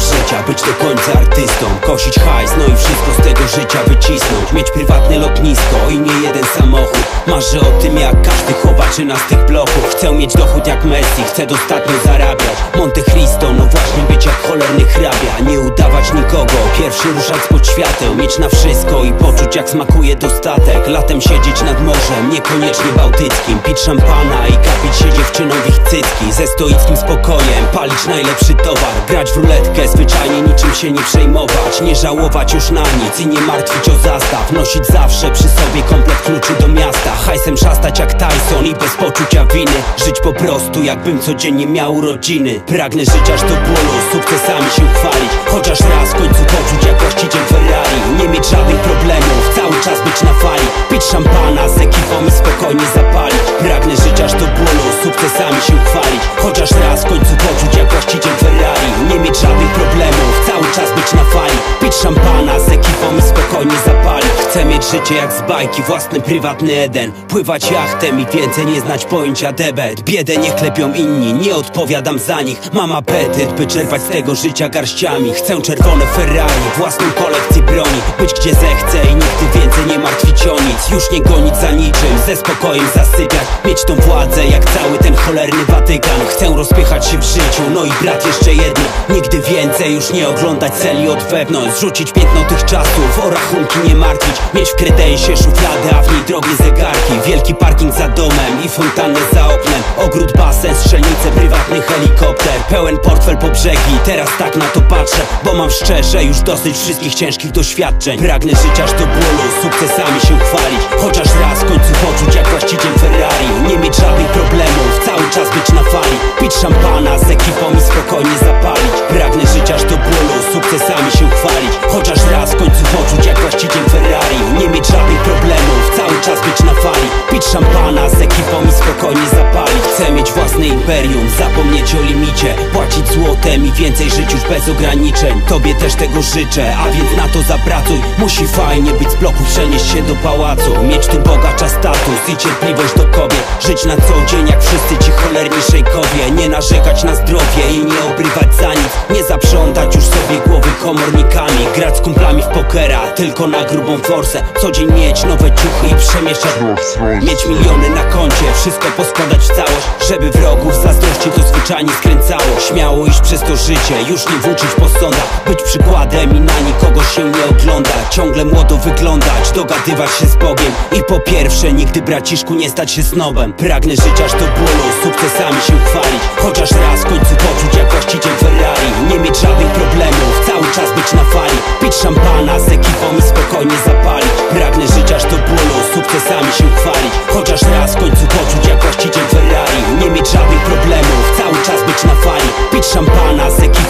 życia Być do końca artystą. Kosić hajs, no i wszystko z tego życia wycisnąć. Mieć prywatne lotnisko i nie jeden samochód. Marzę o tym jak każdy chowaczy na z tych bloków. Chcę mieć dochód jak Messi, chcę dostatnio zarabiać. Monte Cristo, no cholerny hrabia. Nie udawać nikogo, pierwszy ruszać spod świateł Mieć na wszystko i poczuć jak smakuje dostatek. Latem siedzieć nad morzem, niekoniecznie bałtyckim. Pić szampana i kapić się dziewczyną w ich cycki Ze stoickim spokojem, palić najlepszy towar. Grać w ruletkę, zwyczajnie niczym się nie przejmować. Nie żałować już na nic i nie martwić o zastaw. Nosić zawsze przy sobie komplet kluczy do miasta. Hajsem szastać jak Tyson i bez poczucia winy. Żyć po prostu jakbym codziennie miał urodziny Pragnę żyć aż do bólu, sukcesami się chwalić Chociaż raz w końcu poczuć jak właściciel Ferrari. Nie mieć żadnych problemów, cały czas być na fali. Pić szampana z ekipą i spokojnie zapalić. Pragnę żyć aż do bólu, sukcesami się chwalić Chociaż raz w końcu życie jak z bajki, własny prywatny Eden. Pływać jachtem i więcej nie znać pojęcia debet. Biedę nie klepią inni, nie odpowiadam za nich. Mam apetyt, by czerpać z tego życia garściami. Chcę czerwone Ferrari, własną kolekcję broni. Być gdzie zechcę i nigdy więcej nie martwić o nic. Już nie gonić za niczym, ze spokojem zasypiać. Mieć tą władzę jak cały ten cholerny Watykan. Chcę rozpychać się w życiu, no i brat jeszcze jedno. Nigdy więcej już nie oglądać celi od wewnątrz. Zrzucić piętno tych czasów, o rachunki nie martwić. Mieć w kredensie szufladę, a w niej drogie zegarki. Wielki parking za domem i fontannę za oknem. Ogród, basen, strzelnice, prywatny helikopter. Pełen portfel po brzegi, teraz tak na to patrzę Bo mam szczerze już dosyć wszystkich ciężkich doświadczeń. Pragnę żyć aż do bólu, sukcesami się chwalić. Chociaż raz w końcu poczuć jak właściciel Ferrari. Nie mieć żadnych problemów, cały czas być na fali. Pić szampana z ekipą i spokojnie zapalić. Pragnę żyć aż do bólu, sukcesami się chwalić. Chociaż raz w końcu poczuć jak właściciel fali Pić szampana z ekipą i spokojnie zapalić. Chcę mieć własne imperium, zapomnieć o limicie. Płacić złotem i więcej żyć już bez ograniczeń. Tobie też tego życzę, a więc na to zapracuj. Musi fajnie być z bloku, przenieść się do pałacu. Mieć tu bogacza status i cierpliwość do kobiet. Żyć na co dzień jak wszyscy ci cholerni szejkowie Nie narzekać na zdrowie i nie obrywać za nic. Nie zaprzątać już sobie głowy komornikami Grać z kumplami w pokera, tylko na grubą forsę. Co dzień mieć nowe ciuchy i przemieszczać Mieć miliony na koncie, wszystko poskładać w całość Żeby wrogów zazdrości to zwyczajnie skręcało. Śmiało iść przez to życie, już nie włóczyć po sądach. Być przykładem i na nikogo się nie oglądać Ciągle młodo wyglądać, dogadywać się z Bogiem. I po pierwsze, nigdy braciszku nie stać się snobem. Pragnę żyć aż do bólu, sami się chwalić Chociaż raz w końcu poczuć jak właściciel Ferrari. Nie mieć żadnych problemów, cały czas być na fali. Pić szampana z ekipą i spokojnie zapalić. Pragnę żyć aż do bólu, sukcesami się chwalić Chociaż raz w końcu poczuć jak właściciel Ferrari. Nie mieć żadnych problemów, cały czas być na fali. Pić szampana z ekipą